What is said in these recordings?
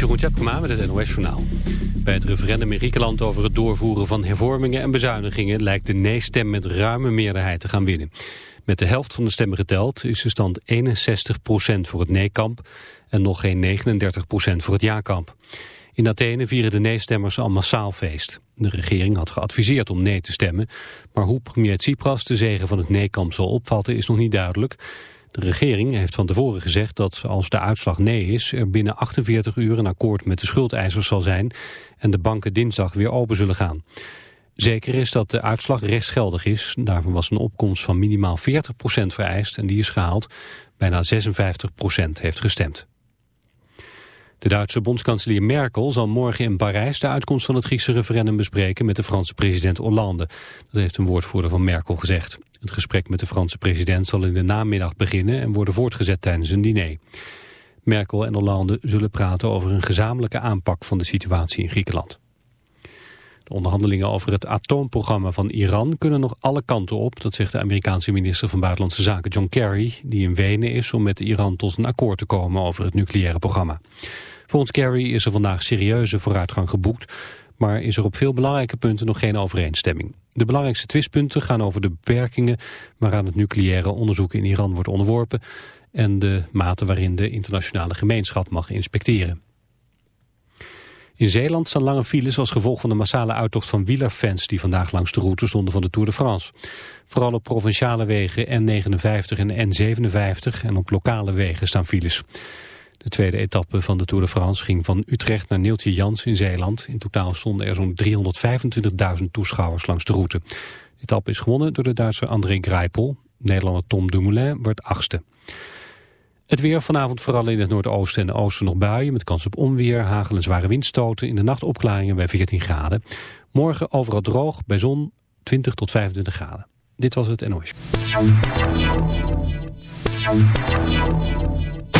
Jeroen Tjepkema met het NOS Journaal. Bij het referendum in Griekenland over het doorvoeren van hervormingen en bezuinigingen lijkt de nee-stem met ruime meerderheid te gaan winnen. Met de helft van de stemmen geteld is de stand 61% voor het nee-kamp en nog geen 39% voor het ja-kamp. In Athene vieren de nee-stemmers al massaal feest. De regering had geadviseerd om nee te stemmen, maar hoe premier Tsipras de zegen van het nee-kamp zal opvatten is nog niet duidelijk. De regering heeft van tevoren gezegd dat als de uitslag nee is... er binnen 48 uur een akkoord met de schuldeisers zal zijn... en de banken dinsdag weer open zullen gaan. Zeker is dat de uitslag rechtsgeldig is. Daarvan was een opkomst van minimaal 40% vereist en die is gehaald. Bijna 56% heeft gestemd. De Duitse bondskanselier Merkel zal morgen in Parijs de uitkomst van het Griekse referendum bespreken met de Franse president Hollande. Dat heeft een woordvoerder van Merkel gezegd. Het gesprek met de Franse president zal in de namiddag beginnen en worden voortgezet tijdens een diner. Merkel en Hollande zullen praten over een gezamenlijke aanpak van de situatie in Griekenland. De onderhandelingen over het atoomprogramma van Iran kunnen nog alle kanten op, dat zegt de Amerikaanse minister van Buitenlandse Zaken John Kerry, die in Wenen is om met Iran tot een akkoord te komen over het nucleaire programma. Volgens Kerry is er vandaag serieuze vooruitgang geboekt, maar is er op veel belangrijke punten nog geen overeenstemming. De belangrijkste twistpunten gaan over de beperkingen waaraan het nucleaire onderzoek in Iran wordt onderworpen en de mate waarin de internationale gemeenschap mag inspecteren. In Zeeland staan lange files als gevolg van de massale uittocht van wielerfans die vandaag langs de route stonden van de Tour de France. Vooral op provinciale wegen N59 en N57 en op lokale wegen staan files. De tweede etappe van de Tour de France ging van Utrecht naar Neeltje Jans in Zeeland. In totaal stonden er zo'n 325.000 toeschouwers langs de route. De etappe is gewonnen door de Duitser André Greipel. Nederlander Tom Dumoulin werd achtste. Het weer vanavond vooral in het noordoosten en oosten nog buien... met kans op onweer, hagel en zware windstoten. In de nacht opklaringen bij 14 graden. Morgen overal droog, bij zon 20 tot 25 graden. Dit was het NOS.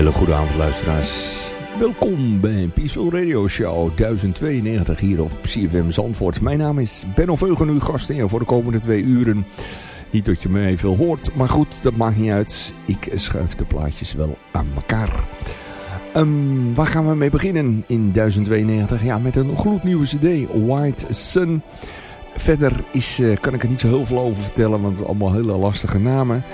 Hele goede avond luisteraars. Welkom bij Peaceful Radio Show 1092 hier op CFM Zandvoort. Mijn naam is Benno Veugen, uw gastheer voor de komende twee uren. Niet dat je mij veel hoort, maar goed, dat maakt niet uit. Ik schuif de plaatjes wel aan elkaar. Um, waar gaan we mee beginnen in 1092? Ja, met een gloednieuwe cd, White Sun. Verder is, uh, kan ik er niet zo heel veel over vertellen, want allemaal hele lastige namen.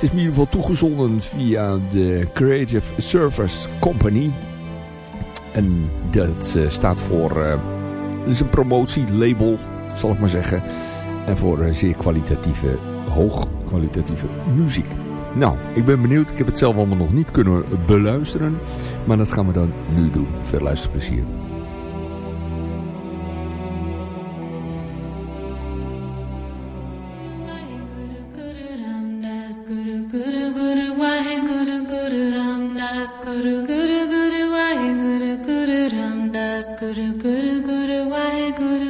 Het is in ieder geval toegezonden via de Creative Service Company. En dat uh, staat voor... Uh, is een promotielabel, zal ik maar zeggen. En voor uh, zeer kwalitatieve, hoogkwalitatieve muziek. Nou, ik ben benieuwd. Ik heb het zelf allemaal nog niet kunnen beluisteren. Maar dat gaan we dan nu doen. Veel luisterplezier. Guru Guru Guru Waheguru